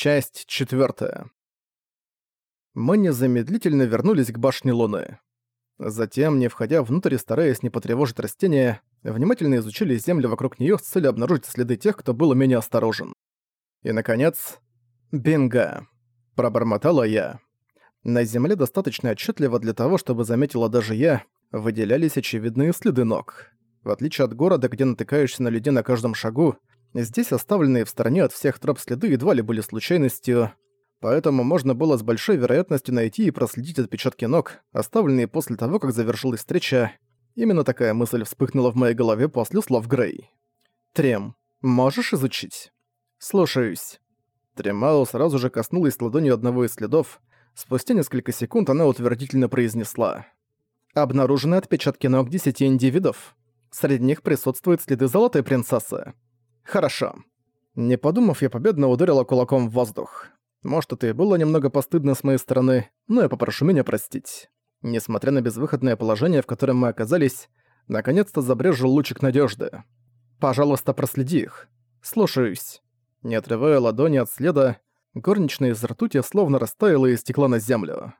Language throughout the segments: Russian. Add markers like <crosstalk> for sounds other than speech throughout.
Часть четвертая. Мы незамедлительно вернулись к башне Луны. Затем, не входя внутрь и стараясь не потревожить растения, внимательно изучили землю вокруг нее с целью обнаружить следы тех, кто был менее осторожен. И, наконец, «Бинго!» – пробормотала я. На земле достаточно отчетливо для того, чтобы заметила даже я, выделялись очевидные следы ног. В отличие от города, где натыкаешься на людей на каждом шагу, Здесь оставленные в стороне от всех троп следы едва ли были случайностью, поэтому можно было с большой вероятностью найти и проследить отпечатки ног, оставленные после того, как завершилась встреча. Именно такая мысль вспыхнула в моей голове после слов Грей. «Трем, можешь изучить?» «Слушаюсь». Тремао сразу же коснулась ладонью одного из следов. Спустя несколько секунд она утвердительно произнесла. «Обнаружены отпечатки ног десяти индивидов. Среди них присутствуют следы золотой принцессы. Хорошо. Не подумав, я победно ударила кулаком в воздух. Может, это и было немного постыдно с моей стороны, но я попрошу меня простить. Несмотря на безвыходное положение, в котором мы оказались, наконец-то забрежил лучик надежды. Пожалуйста, проследи их. Слушаюсь. Не отрывая ладони от следа, горничная из ртути словно растаяла и стекла на землю.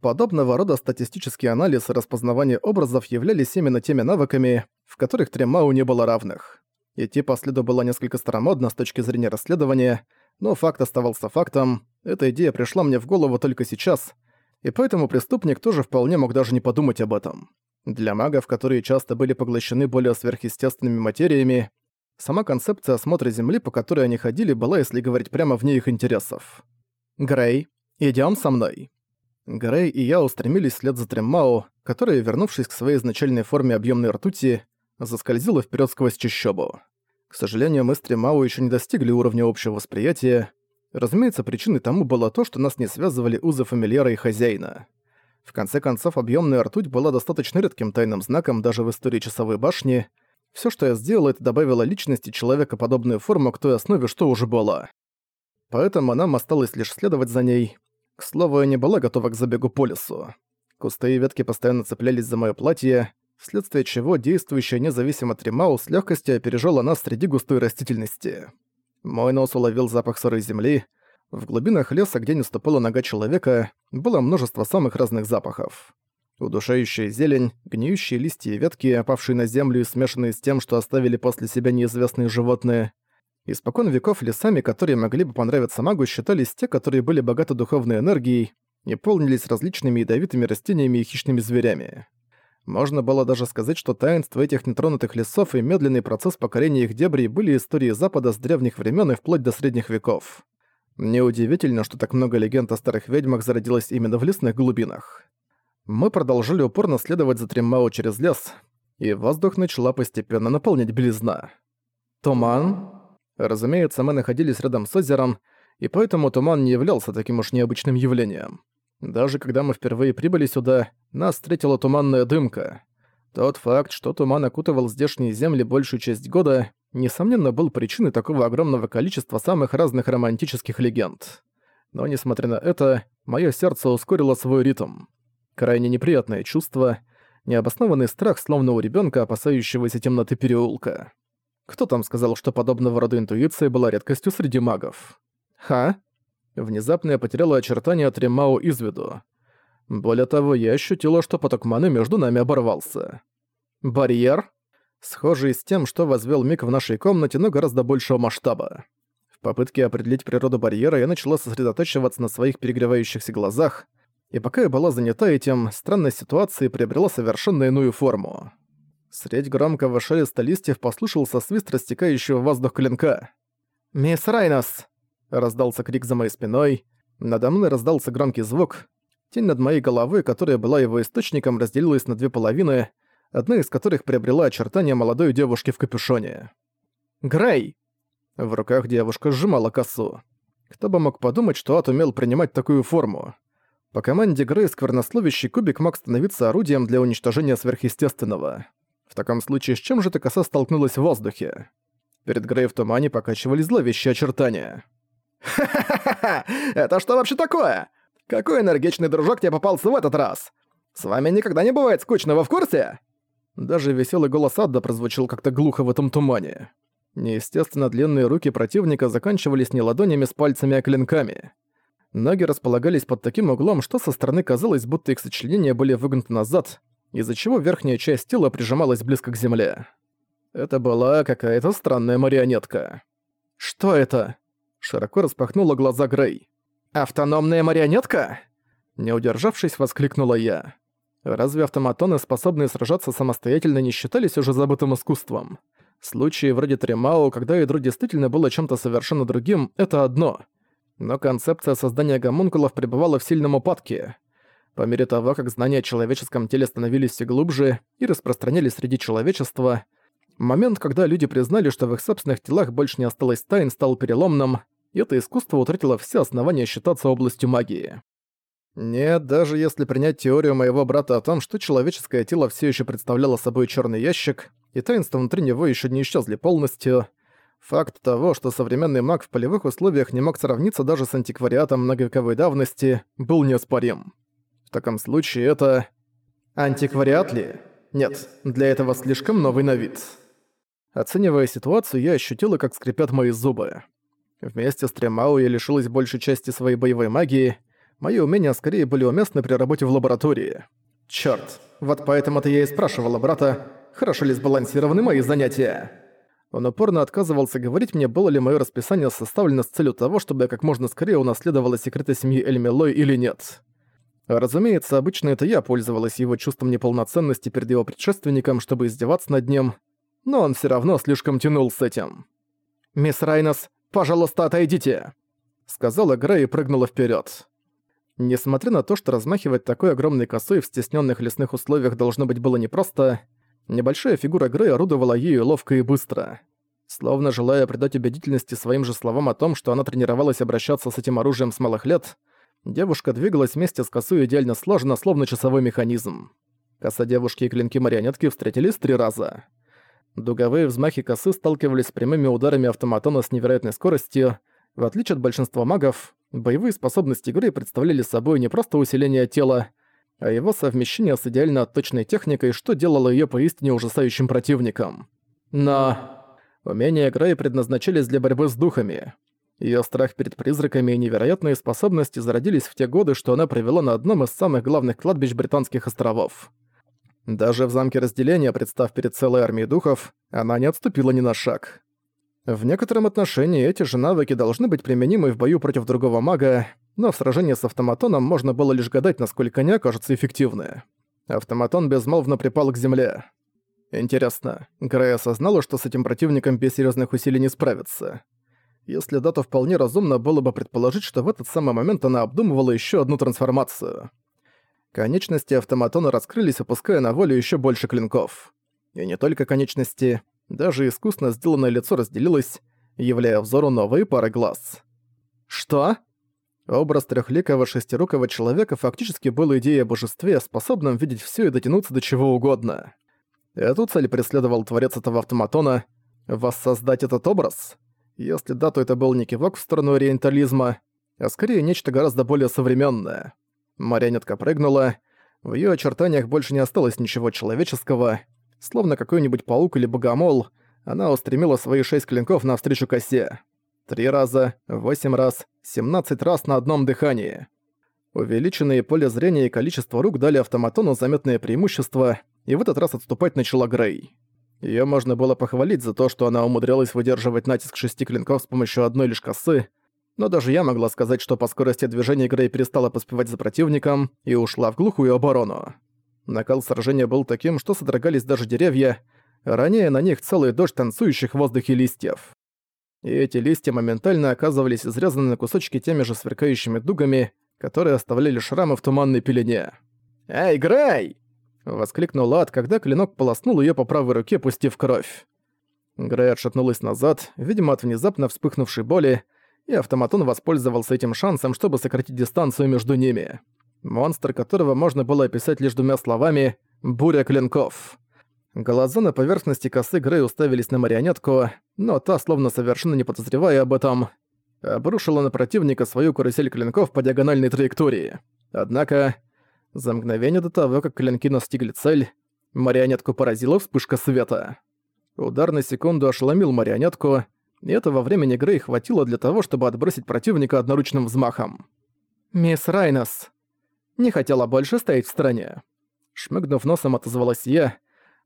Подобного рода статистический анализ и распознавание образов являлись именно теми навыками, в которых Тремау не было равных. Идти по следу было несколько старомодно с точки зрения расследования, но факт оставался фактом, эта идея пришла мне в голову только сейчас, и поэтому преступник тоже вполне мог даже не подумать об этом. Для магов, которые часто были поглощены более сверхъестественными материями, сама концепция осмотра Земли, по которой они ходили, была, если говорить прямо, вне их интересов. «Грей, идём со мной». Грей и я устремились вслед за Треммао, которая, вернувшись к своей изначальной форме объемной ртути, заскользила вперед сквозь чащобу. К сожалению, мы с Тремау еще не достигли уровня общего восприятия. Разумеется, причиной тому было то, что нас не связывали узы фамильяра и хозяина. В конце концов, объемная ртуть была достаточно редким тайным знаком даже в истории часовой башни. Все, что я сделал, это добавило личности человека подобную форму к той основе, что уже была. Поэтому нам осталось лишь следовать за ней. К слову, я не была готова к забегу по лесу. Кусты и ветки постоянно цеплялись за мое платье, вследствие чего действующая независимо Тримау с легкостью опережала нас среди густой растительности. Мой нос уловил запах сырой земли. В глубинах леса, где не ступала нога человека, было множество самых разных запахов. Удушающая зелень, гниющие листья и ветки, опавшие на землю и смешанные с тем, что оставили после себя неизвестные животные. Испокон веков лесами, которые могли бы понравиться магу, считались те, которые были богаты духовной энергией и полнились различными ядовитыми растениями и хищными зверями. Можно было даже сказать, что таинство этих нетронутых лесов и медленный процесс покорения их дебрей были историей Запада с древних времен и вплоть до средних веков. Неудивительно, что так много легенд о старых ведьмах зародилось именно в лесных глубинах. Мы продолжили упорно следовать за Триммао через лес, и воздух начала постепенно наполнять белизна. Туман? Разумеется, мы находились рядом с озером, и поэтому туман не являлся таким уж необычным явлением. Даже когда мы впервые прибыли сюда, нас встретила туманная дымка. Тот факт, что туман окутывал здешние земли большую часть года, несомненно был причиной такого огромного количества самых разных романтических легенд. Но несмотря на это, мое сердце ускорило свой ритм. Крайне неприятное чувство, необоснованный страх, словно у ребенка, опасающегося темноты переулка. Кто там сказал, что подобного рода интуиция была редкостью среди магов? Ха? Внезапно я потеряла очертания Тремао из виду. Более того, я ощутила, что поток маны между нами оборвался. Барьер? Схожий с тем, что возвел Мик в нашей комнате, но гораздо большего масштаба. В попытке определить природу барьера я начала сосредотачиваться на своих перегревающихся глазах, и пока я была занята этим, странная ситуация приобрела совершенно иную форму. Средь громкого шелеста листьев послышался свист растекающего воздух клинка. «Мисс Райнос!» Раздался крик за моей спиной. Надо мной раздался громкий звук. Тень над моей головой, которая была его источником, разделилась на две половины, одна из которых приобрела очертания молодой девушки в капюшоне. «Грей!» В руках девушка сжимала косу. Кто бы мог подумать, что Ад умел принимать такую форму. По команде Грей сквернословящий кубик мог становиться орудием для уничтожения сверхъестественного. В таком случае с чем же эта коса столкнулась в воздухе? Перед Грей в тумане покачивались зловещие очертания. «Ха-ха-ха! <laughs> Это что вообще такое? Какой энергичный дружок тебе попался в этот раз? С вами никогда не бывает скучного в курсе?» Даже веселый голос Адда прозвучал как-то глухо в этом тумане. Неестественно длинные руки противника заканчивались не ладонями с пальцами, а клинками. Ноги располагались под таким углом, что со стороны казалось, будто их сочленения были выгнуты назад, из-за чего верхняя часть тела прижималась близко к земле. Это была какая-то странная марионетка. «Что это?» Широко распахнула глаза Грей. «Автономная марионетка?» Не удержавшись, воскликнула я. Разве автоматоны, способные сражаться самостоятельно, не считались уже забытым искусством? Случаи вроде Тремао, когда ядро действительно было чем-то совершенно другим, это одно. Но концепция создания гомункулов пребывала в сильном упадке. По мере того, как знания о человеческом теле становились все глубже и распространялись среди человечества, момент, когда люди признали, что в их собственных телах больше не осталось тайн, стал переломным, и это искусство утратило все основания считаться областью магии. Нет, даже если принять теорию моего брата о том, что человеческое тело все еще представляло собой черный ящик, и таинства внутри него еще не исчезли полностью, факт того, что современный маг в полевых условиях не мог сравниться даже с антиквариатом многовековой давности, был неоспорим. В таком случае это... Антиквариат ли? Нет, для этого слишком новый на вид. Оценивая ситуацию, я ощутила, как скрипят мои зубы. Вместе с Тремау я лишилась большей части своей боевой магии — Мои умения скорее были уместны при работе в лаборатории. Чёрт, вот поэтому-то я и спрашивала брата, хорошо ли сбалансированы мои занятия. Он упорно отказывался говорить мне, было ли мое расписание составлено с целью того, чтобы я как можно скорее унаследовала секреты семьи Эльмилой или нет. Разумеется, обычно это я пользовалась его чувством неполноценности перед его предшественником, чтобы издеваться над ним, но он все равно слишком тянул с этим. «Мисс Райнос, пожалуйста, отойдите!» Сказала Грей и прыгнула вперед. Несмотря на то, что размахивать такой огромной косой в стесненных лесных условиях должно быть было непросто, небольшая фигура Грей орудовала ею ловко и быстро. Словно желая придать убедительности своим же словам о том, что она тренировалась обращаться с этим оружием с малых лет, девушка двигалась вместе с косой идеально сложно, словно часовой механизм. Коса девушки и клинки марионетки встретились три раза. Дуговые взмахи косы сталкивались с прямыми ударами автоматона с невероятной скоростью. В отличие от большинства магов, Боевые способности игры представляли собой не просто усиление тела, а его совмещение с идеально точной техникой, что делало её поистине ужасающим противником. Но умения игры предназначались для борьбы с духами. Её страх перед призраками и невероятные способности зародились в те годы, что она провела на одном из самых главных кладбищ Британских островов. Даже в замке разделения, представ перед целой армией духов, она не отступила ни на шаг. В некотором отношении эти же навыки должны быть применимы в бою против другого мага, но в сражении с автоматоном можно было лишь гадать, насколько они окажутся эффективны. Автоматон безмолвно припал к земле. Интересно, Грей осознала, что с этим противником без серьезных усилий не справится. Если да, то вполне разумно было бы предположить, что в этот самый момент она обдумывала еще одну трансформацию. Конечности автоматона раскрылись, опуская на волю еще больше клинков. И не только конечности, даже искусно сделанное лицо разделилось, являя взору новые пары глаз. «Что?» Образ трехликого шестирукого человека фактически был идеей о божестве, способном видеть все и дотянуться до чего угодно. Эту цель преследовал творец этого автоматона — воссоздать этот образ? Если да, то это был не кивок в сторону ориентализма, а скорее нечто гораздо более современное. Марионетка прыгнула, в ее очертаниях больше не осталось ничего человеческого — Словно какой-нибудь паук или богомол, она устремила свои шесть клинков навстречу косе. Три раза, восемь раз, семнадцать раз на одном дыхании. Увеличенные поле зрения и количество рук дали автоматону заметное преимущество, и в этот раз отступать начала Грей. Её можно было похвалить за то, что она умудрялась выдерживать натиск шести клинков с помощью одной лишь косы, но даже я могла сказать, что по скорости движения Грей перестала поспевать за противником и ушла в глухую оборону. Накал сражения был таким, что содрогались даже деревья, роняя на них целый дождь танцующих в воздухе листьев. И эти листья моментально оказывались изрезаны на кусочки теми же сверкающими дугами, которые оставляли шрамы в туманной пелене. «Эй, Грей!» — воскликнул Ад, когда клинок полоснул ее по правой руке, пустив кровь. Грей отшатнулась назад, видимо, от внезапно вспыхнувшей боли, и автоматон воспользовался этим шансом, чтобы сократить дистанцию между ними. Монстр, которого можно было описать лишь двумя словами «буря клинков». Глаза на поверхности косы Грей уставились на марионетку, но та, словно совершенно не подозревая об этом, обрушила на противника свою карусель клинков по диагональной траектории. Однако, за мгновение до того, как клинки настигли цель, марионетку поразила вспышка света. Удар на секунду ошеломил марионетку, и этого времени Грей хватило для того, чтобы отбросить противника одноручным взмахом. «Мисс Райнос!» Не хотела больше стоять в стороне. Шмыгнув носом, отозвалась я.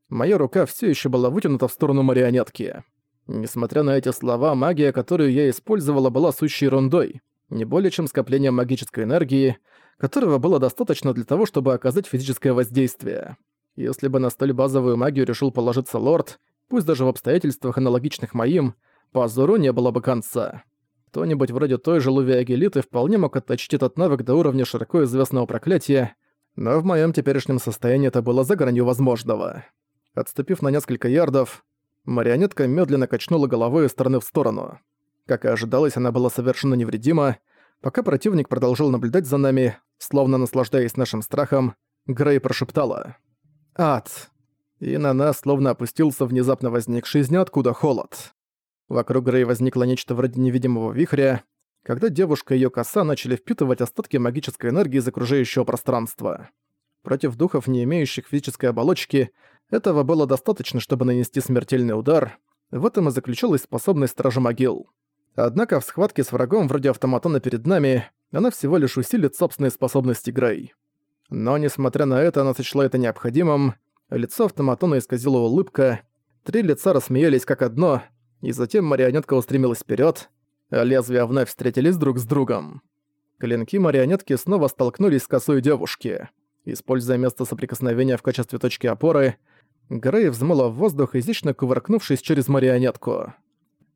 Моя рука все еще была вытянута в сторону марионетки. Несмотря на эти слова, магия, которую я использовала, была сущей ерундой, не более чем скопление магической энергии, которого было достаточно для того, чтобы оказать физическое воздействие. Если бы на столь базовую магию решил положиться лорд, пусть даже в обстоятельствах аналогичных моим, позору не было бы конца. Кто-нибудь вроде той же Луви Агелиты вполне мог отточить этот навык до уровня широко известного проклятия, но в моем теперешнем состоянии это было за гранью возможного. Отступив на несколько ярдов, марионетка медленно качнула головой из стороны в сторону. Как и ожидалось, она была совершенно невредима. Пока противник продолжал наблюдать за нами, словно наслаждаясь нашим страхом, Грей прошептала «Ад!» И на нас словно опустился внезапно возникший из ниоткуда холод. Вокруг Грей возникло нечто вроде невидимого вихря, когда девушка и её коса начали впитывать остатки магической энергии из окружающего пространства. Против духов, не имеющих физической оболочки, этого было достаточно, чтобы нанести смертельный удар. В этом и заключалась способность Стража Могил. Однако в схватке с врагом вроде автоматона перед нами, она всего лишь усилит собственные способности Грей. Но, несмотря на это, она сочла это необходимым. Лицо автоматона исказила улыбка. Три лица рассмеялись как одно — и затем марионетка устремилась вперед, а лезвия вновь встретились друг с другом. Клинки марионетки снова столкнулись с косой девушки. Используя место соприкосновения в качестве точки опоры, Грей взмыла в воздух, изящно кувыркнувшись через марионетку.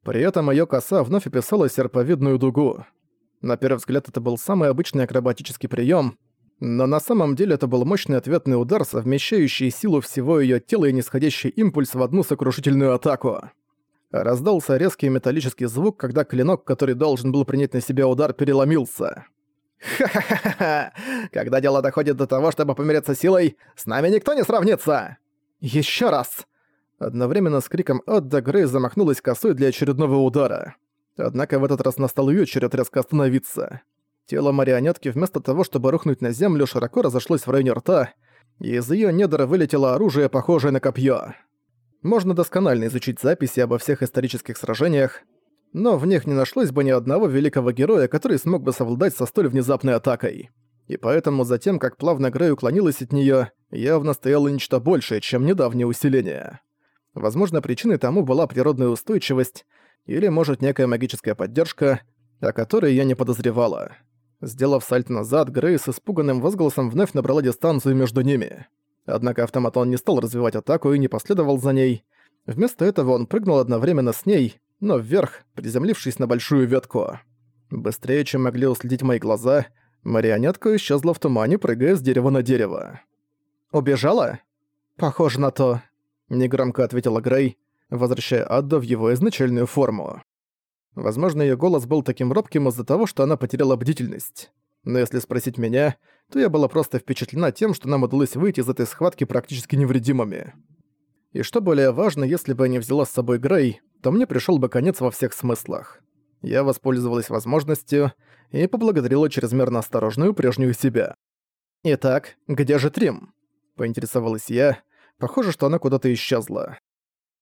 При этом её коса вновь описала серповидную дугу. На первый взгляд это был самый обычный акробатический прием, но на самом деле это был мощный ответный удар, совмещающий силу всего её тела и нисходящий импульс в одну сокрушительную атаку. Раздался резкий металлический звук, когда клинок, который должен был принять на себя удар, переломился. «Ха-ха-ха-ха! Когда дело доходит до того, чтобы помериться силой, с нами никто не сравнится!» «Ещё раз!» Одновременно с криком Адда Грей замахнулась косой для очередного удара. Однако в этот раз настал её черед резко остановиться. Тело марионетки вместо того, чтобы рухнуть на землю, широко разошлось в районе рта, и из её недра вылетело оружие, похожее на копье. Можно досконально изучить записи обо всех исторических сражениях, но в них не нашлось бы ни одного великого героя, который смог бы совладать со столь внезапной атакой. И поэтому затем, как плавно Грей уклонилась от неё, явно стояло нечто большее, чем недавнее усиление. Возможно, причиной тому была природная устойчивость или, может, некая магическая поддержка, о которой я не подозревала. Сделав сальто назад, Грей с испуганным возгласом вновь набрала дистанцию между ними. Однако автоматон не стал развивать атаку и не последовал за ней. Вместо этого он прыгнул одновременно с ней, но вверх, приземлившись на большую ветку. Быстрее, чем могли уследить мои глаза, марионетка исчезла в тумане, прыгая с дерева на дерево. «Убежала?» «Похоже на то», — негромко ответила Грей, возвращая Адда в его изначальную форму. Возможно, ее голос был таким робким из-за того, что она потеряла бдительность. Но если спросить меня, то я была просто впечатлена тем, что нам удалось выйти из этой схватки практически невредимыми. И что более важно, если бы я не взяла с собой Грей, то мне пришёл бы конец во всех смыслах. Я воспользовалась возможностью и поблагодарила чрезмерно осторожную прежнюю себя. «Итак, где же Трим?» — поинтересовалась я. Похоже, что она куда-то исчезла.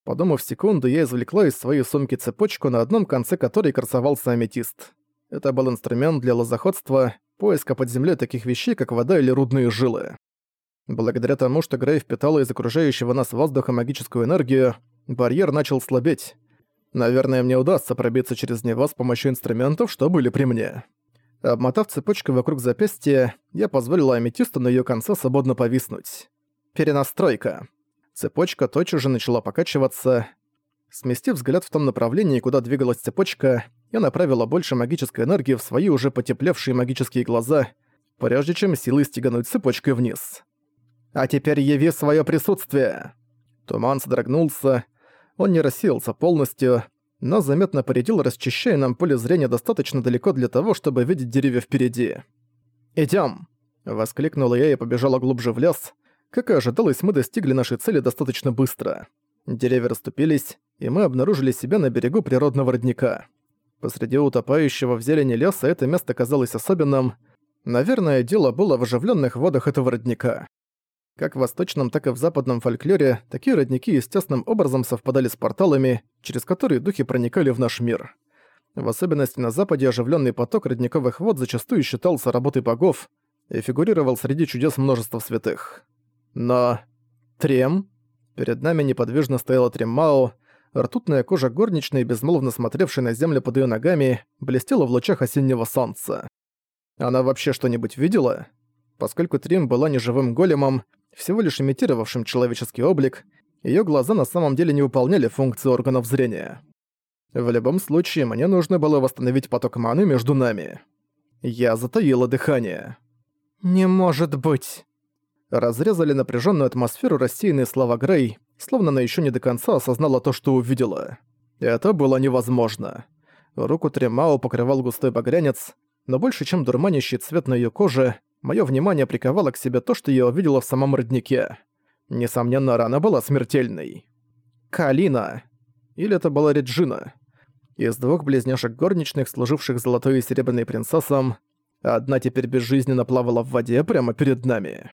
Подумав секунду, я извлекла из своей сумки цепочку, на одном конце которой красовался аметист. Это был инструмент для лозоходства, поиска под землей таких вещей, как вода или рудные жилы. Благодаря тому, что Грей впитала из окружающего нас воздуха магическую энергию, барьер начал слабеть. Наверное, мне удастся пробиться через него с помощью инструментов, что были при мне. Обмотав цепочку вокруг запястья, я позволила аметисту на её конце свободно повиснуть. Перенастройка. Цепочка тотчас же начала покачиваться. Сместив взгляд в том направлении, куда двигалась цепочка, я направила больше магической энергии в свои уже потеплевшие магические глаза, прежде чем силой стегануть цепочкой вниз. «А теперь яви свое присутствие!» Туман содрогнулся, он не рассеялся полностью, но заметно поредил, расчищая нам поле зрения достаточно далеко для того, чтобы видеть деревья впереди. «Идём!» — воскликнула я и побежала глубже в лес. Как и ожидалось, мы достигли нашей цели достаточно быстро. Деревья расступились, и мы обнаружили себя на берегу природного родника. Посреди утопающего в зелени леса это место казалось особенным. Наверное, дело было в оживленных водах этого родника. Как в восточном, так и в западном фольклоре такие родники естественным образом совпадали с порталами, через которые духи проникали в наш мир. В особенности на западе оживленный поток родниковых вод зачастую считался работой богов и фигурировал среди чудес множества святых. Но... Трем? Перед нами неподвижно стояла Треммао, ртутная кожа горничной, безмолвно смотревшей на землю под ее ногами, блестела в лучах осеннего солнца. Она вообще что-нибудь видела? Поскольку Трим была неживым големом, всего лишь имитировавшим человеческий облик, ее глаза на самом деле не выполняли функции органов зрения. В любом случае, мне нужно было восстановить поток маны между нами. Я затаила дыхание. «Не может быть!» Разрезали напряженную атмосферу рассеянные слова Грей, словно она еще не до конца осознала то, что увидела. Это было невозможно. Руку Тремао покрывал густой багрянец, но больше, чем дурманящий цвет на ее коже, мое внимание приковало к себе то, что я увидела в самом роднике. Несомненно, рана была смертельной. Калина. Или это была Реджина. Из двух близняшек горничных, служивших золотой и серебряной принцессам, одна теперь безжизненно плавала в воде прямо перед нами.